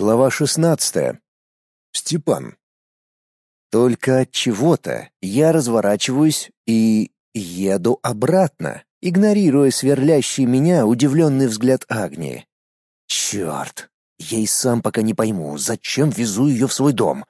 Глава 16. Степан. Только от чего-то я разворачиваюсь и еду обратно, игнорируя сверлящий меня удивленный взгляд Агнии. Черт, я и сам пока не пойму, зачем везу ее в свой дом.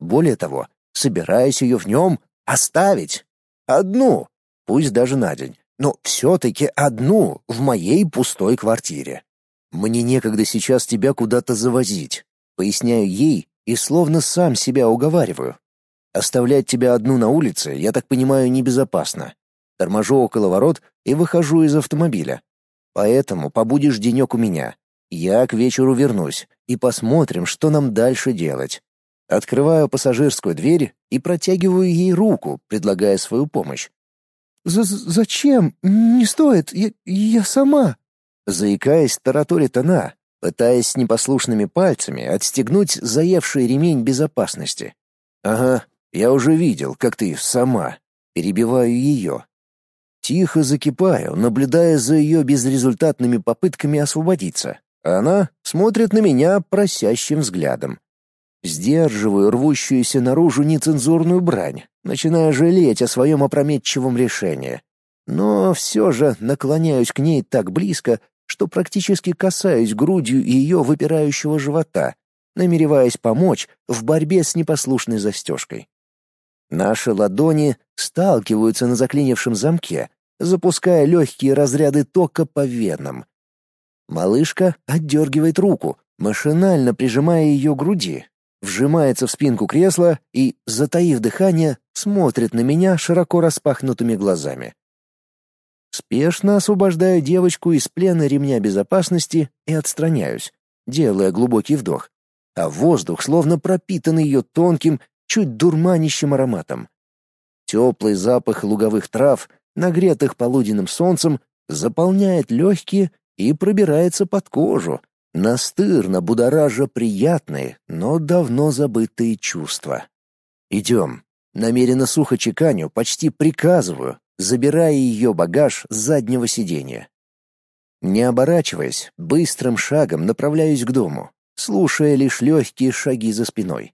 Более того, собираюсь ее в нем оставить. Одну, пусть даже на день, но все-таки одну в моей пустой квартире. Мне некогда сейчас тебя куда-то завозить, поясняю ей и словно сам себя уговариваю. Оставлять тебя одну на улице, я так понимаю, небезопасно. Торможу около ворот и выхожу из автомобиля. Поэтому побудешь денек у меня. Я к вечеру вернусь и посмотрим, что нам дальше делать. Открываю пассажирскую дверь и протягиваю ей руку, предлагая свою помощь. З «Зачем? Не стоит. Я, я сама». Заикаясь, тараторит она, пытаясь непослушными пальцами отстегнуть заевший ремень безопасности. «Ага, я уже видел, как ты сама». Перебиваю ее. Тихо закипаю, наблюдая за ее безрезультатными попытками освободиться. Она смотрит на меня просящим взглядом. Сдерживаю рвущуюся наружу нецензурную брань, начиная жалеть о своем опрометчивом решении. Но все же наклоняюсь к ней так близко, что практически касаюсь грудью ее выпирающего живота, намереваясь помочь в борьбе с непослушной застежкой. Наши ладони сталкиваются на заклинившем замке, запуская легкие разряды тока по венам. Малышка отдергивает руку, машинально прижимая ее к груди, вжимается в спинку кресла и, затаив дыхание, смотрит на меня широко распахнутыми глазами. Спешно освобождаю девочку из плена ремня безопасности и отстраняюсь, делая глубокий вдох, а воздух словно пропитан ее тонким, чуть дурманящим ароматом. Теплый запах луговых трав, нагретых полуденным солнцем, заполняет легкие и пробирается под кожу, настырно будоража приятные, но давно забытые чувства. «Идем». Намеренно сухо чеканю, почти приказываю, забирая ее багаж с заднего сиденья. Не оборачиваясь, быстрым шагом направляюсь к дому, слушая лишь легкие шаги за спиной.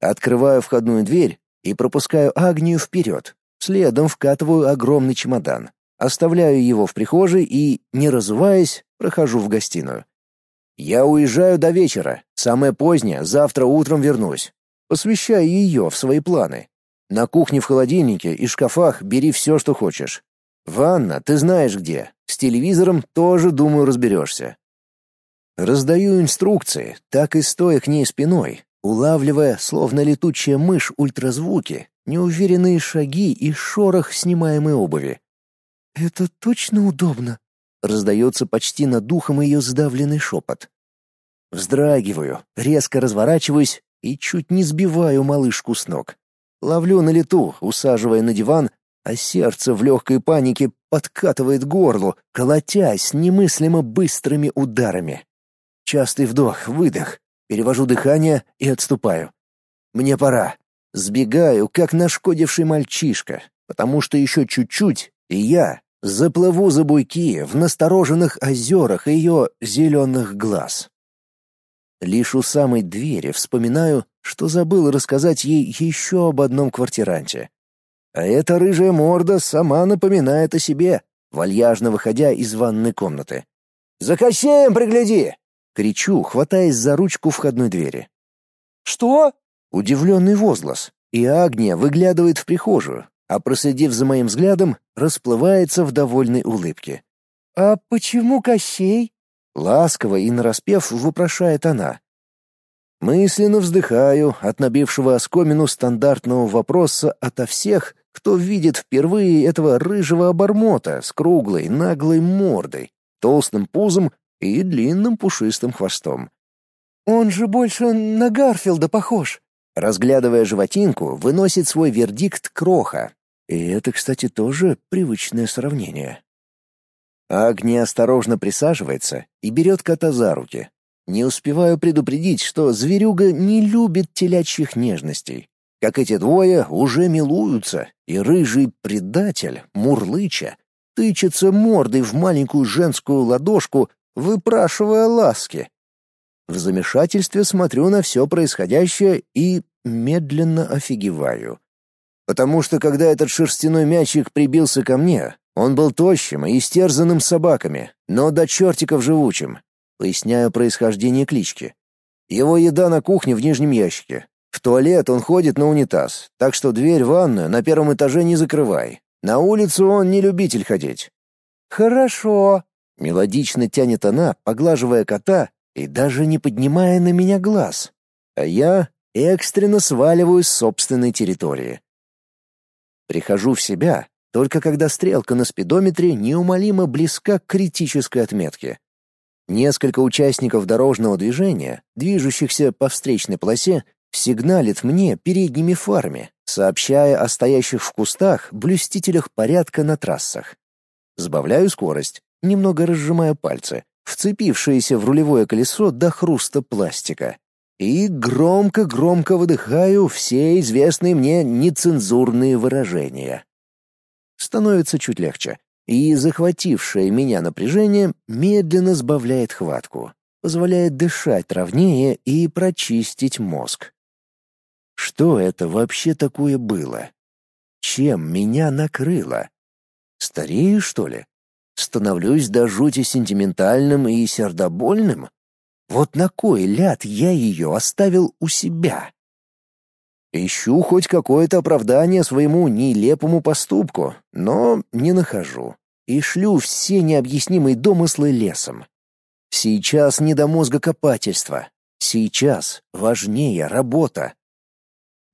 Открываю входную дверь и пропускаю Агнию вперед. Следом вкатываю огромный чемодан. Оставляю его в прихожей и, не разуваясь, прохожу в гостиную. Я уезжаю до вечера, самое позднее, завтра утром вернусь. Посвящаю ее в свои планы. На кухне в холодильнике и шкафах бери все, что хочешь. Ванна, ты знаешь где. С телевизором тоже, думаю, разберешься. Раздаю инструкции, так и стоя к ней спиной, улавливая, словно летучая мышь, ультразвуки, неуверенные шаги и шорох снимаемой обуви. «Это точно удобно?» — раздается почти над духом ее сдавленный шепот. Вздрагиваю, резко разворачиваюсь и чуть не сбиваю малышку с ног. Ловлю на лету, усаживая на диван, а сердце в легкой панике подкатывает горло, колотясь немыслимо быстрыми ударами. Частый вдох, выдох, перевожу дыхание и отступаю. Мне пора. Сбегаю, как нашкодивший мальчишка, потому что еще чуть-чуть, и я заплыву за буйки в настороженных озерах ее зеленых глаз. Лишь у самой двери вспоминаю, что забыл рассказать ей еще об одном квартиранте. А эта рыжая морда сама напоминает о себе, вальяжно выходя из ванной комнаты. «За Кощеем пригляди!» — кричу, хватаясь за ручку входной двери. «Что?» — удивленный возглас, и Агния выглядывает в прихожую, а, проследив за моим взглядом, расплывается в довольной улыбке. «А почему Кощей?» Ласково и нараспев вопрошает она. Мысленно вздыхаю от набившего оскомину стандартного вопроса ото всех, кто видит впервые этого рыжего обормота с круглой, наглой мордой, толстым пузом и длинным пушистым хвостом. «Он же больше на Гарфилда похож!» Разглядывая животинку, выносит свой вердикт Кроха. И это, кстати, тоже привычное сравнение. Агния осторожно присаживается и берет кота за руки. Не успеваю предупредить, что зверюга не любит телячьих нежностей. Как эти двое уже милуются, и рыжий предатель, мурлыча, тычется мордой в маленькую женскую ладошку, выпрашивая ласки. В замешательстве смотрю на все происходящее и медленно офигеваю. Потому что когда этот шерстяной мячик прибился ко мне, он был тощим и истерзанным собаками, но до чертиков живучим. Поясняю происхождение клички. Его еда на кухне в нижнем ящике. В туалет он ходит на унитаз, так что дверь в ванную на первом этаже не закрывай. На улицу он не любитель ходить. Хорошо, мелодично тянет она, поглаживая кота и даже не поднимая на меня глаз. А я экстренно сваливаю с собственной территории. Прихожу в себя, только когда стрелка на спидометре неумолимо близка к критической отметке. Несколько участников дорожного движения, движущихся по встречной полосе, сигналит мне передними фарами, сообщая о стоящих в кустах блюстителях порядка на трассах. Сбавляю скорость, немного разжимая пальцы, вцепившиеся в рулевое колесо до хруста пластика. И громко-громко выдыхаю все известные мне нецензурные выражения. Становится чуть легче, и захватившее меня напряжение медленно сбавляет хватку, позволяет дышать ровнее и прочистить мозг. Что это вообще такое было? Чем меня накрыло? Старею, что ли? Становлюсь до жути сентиментальным и сердобольным? Вот на кой ляд я ее оставил у себя? Ищу хоть какое-то оправдание своему нелепому поступку, но не нахожу. И шлю все необъяснимые домыслы лесом. Сейчас не до мозга копательства. Сейчас важнее работа.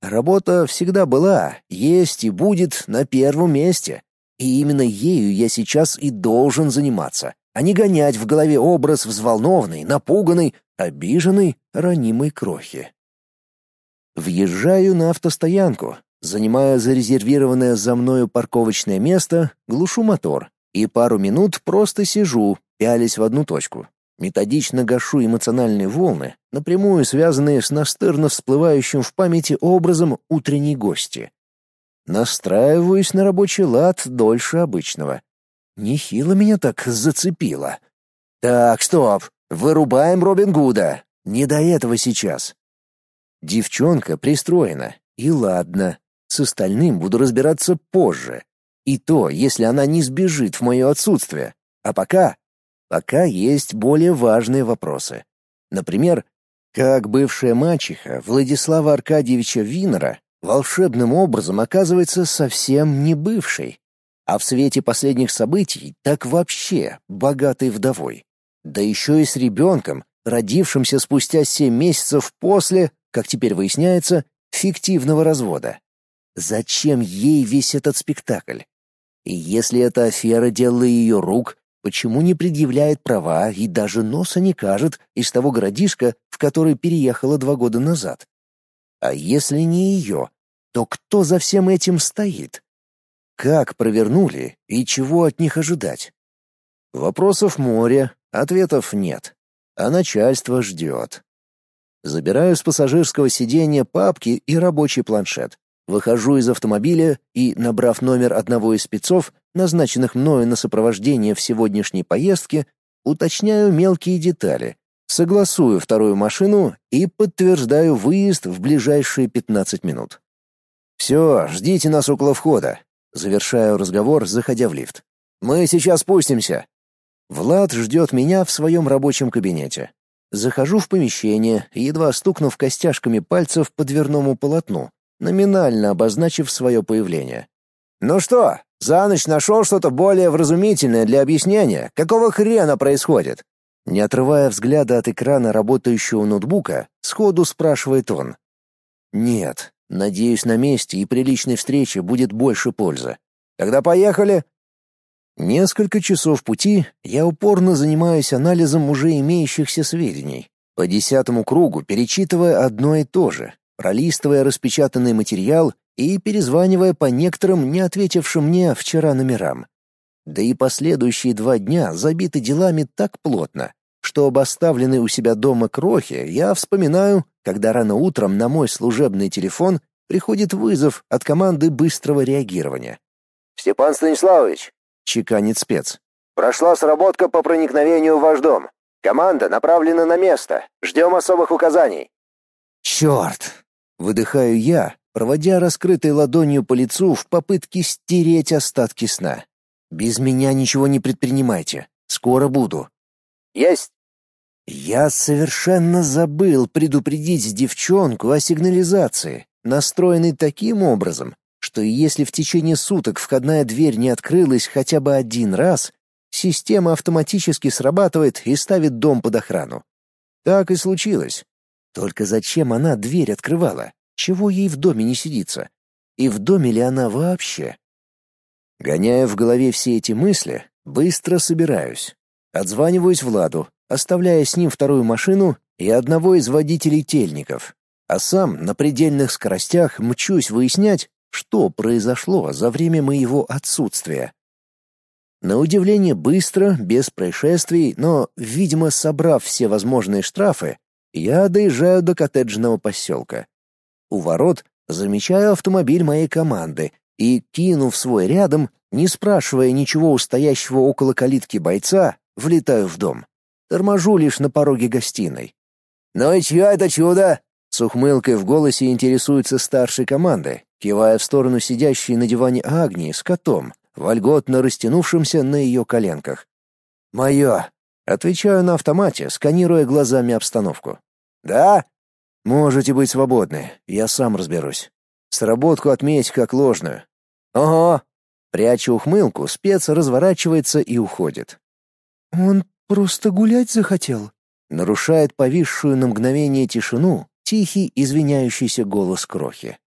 Работа всегда была, есть и будет на первом месте. И именно ею я сейчас и должен заниматься, а не гонять в голове образ взволнованной, напуганной, обиженной, ранимой крохи. Въезжаю на автостоянку, занимая зарезервированное за мною парковочное место, глушу мотор и пару минут просто сижу, пялясь в одну точку, методично гашу эмоциональные волны, напрямую связанные с настырно всплывающим в памяти образом утренней гости. Настраиваюсь на рабочий лад дольше обычного. Нехило меня так зацепило. Так, стоп, вырубаем Робин Гуда. Не до этого сейчас. Девчонка пристроена, и ладно. С остальным буду разбираться позже. И то, если она не сбежит в мое отсутствие. А пока Пока есть более важные вопросы. Например, как бывшая мачеха Владислава Аркадьевича Винера волшебным образом оказывается совсем не бывшей, а в свете последних событий так вообще богатой вдовой. Да еще и с ребенком, родившимся спустя семь месяцев после, как теперь выясняется, фиктивного развода. Зачем ей весь этот спектакль? И если эта афера делала ее рук, Почему не предъявляет права и даже носа не кажет из того городишка, в который переехала два года назад? А если не ее, то кто за всем этим стоит? Как провернули и чего от них ожидать? Вопросов море, ответов нет, а начальство ждет. Забираю с пассажирского сиденья папки и рабочий планшет. Выхожу из автомобиля и, набрав номер одного из спецов, назначенных мною на сопровождение в сегодняшней поездке, уточняю мелкие детали, согласую вторую машину и подтверждаю выезд в ближайшие 15 минут. «Все, ждите нас около входа», — завершаю разговор, заходя в лифт. «Мы сейчас спустимся». Влад ждет меня в своем рабочем кабинете. Захожу в помещение, едва стукнув костяшками пальцев по дверному полотну, номинально обозначив свое появление. «Ну что, за ночь нашел что-то более вразумительное для объяснения? Какого хрена происходит?» Не отрывая взгляда от экрана работающего ноутбука, сходу спрашивает он. «Нет, надеюсь, на месте и при личной встрече будет больше пользы. Тогда поехали!» Несколько часов пути я упорно занимаюсь анализом уже имеющихся сведений, по десятому кругу перечитывая одно и то же, пролистывая распечатанный материал и перезванивая по некоторым не ответившим мне вчера номерам. Да и последующие два дня забиты делами так плотно, что об оставленной у себя дома крохе я вспоминаю, когда рано утром на мой служебный телефон приходит вызов от команды быстрого реагирования. «Степан Станиславович», — чеканит спец, — «прошла сработка по проникновению в ваш дом. Команда направлена на место. Ждем особых указаний». «Черт!» — выдыхаю я, проводя раскрытой ладонью по лицу в попытке стереть остатки сна. «Без меня ничего не предпринимайте. Скоро буду». «Есть!» Я совершенно забыл предупредить девчонку о сигнализации, настроенной таким образом, что если в течение суток входная дверь не открылась хотя бы один раз, система автоматически срабатывает и ставит дом под охрану. Так и случилось. Только зачем она дверь открывала? Чего ей в доме не сидится? И в доме ли она вообще? Гоняя в голове все эти мысли, быстро собираюсь. Отзваниваюсь Владу, оставляя с ним вторую машину и одного из водителей тельников, а сам на предельных скоростях мчусь выяснять, что произошло за время моего отсутствия. На удивление быстро, без происшествий, но, видимо, собрав все возможные штрафы, я доезжаю до коттеджного поселка. У ворот замечаю автомобиль моей команды и, кинув свой рядом, не спрашивая ничего у стоящего около калитки бойца, влетаю в дом. Торможу лишь на пороге гостиной. «Ну и чье это чудо?» С ухмылкой в голосе интересуется старшей команды, кивая в сторону сидящей на диване Агнии с котом, вольготно растянувшимся на ее коленках. «Мое!» — отвечаю на автомате, сканируя глазами обстановку. «Да?» «Можете быть свободны, я сам разберусь. Сработку отметь как ложную». «Ого!» Пряча ухмылку, спец разворачивается и уходит. «Он Просто гулять захотел. Нарушает повисшую на мгновение тишину тихий извиняющийся голос крохи.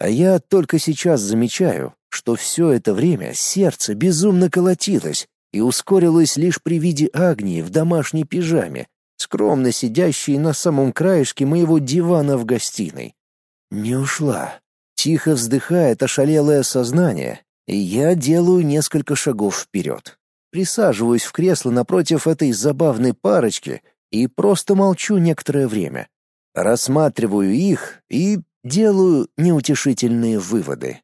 А я только сейчас замечаю, что все это время сердце безумно колотилось и ускорилось лишь при виде Агнии в домашней пижаме, скромно сидящей на самом краешке моего дивана в гостиной. Не ушла. Тихо вздыхает ошалелое сознание, и я делаю несколько шагов вперед присаживаюсь в кресло напротив этой забавной парочки и просто молчу некоторое время. Рассматриваю их и делаю неутешительные выводы.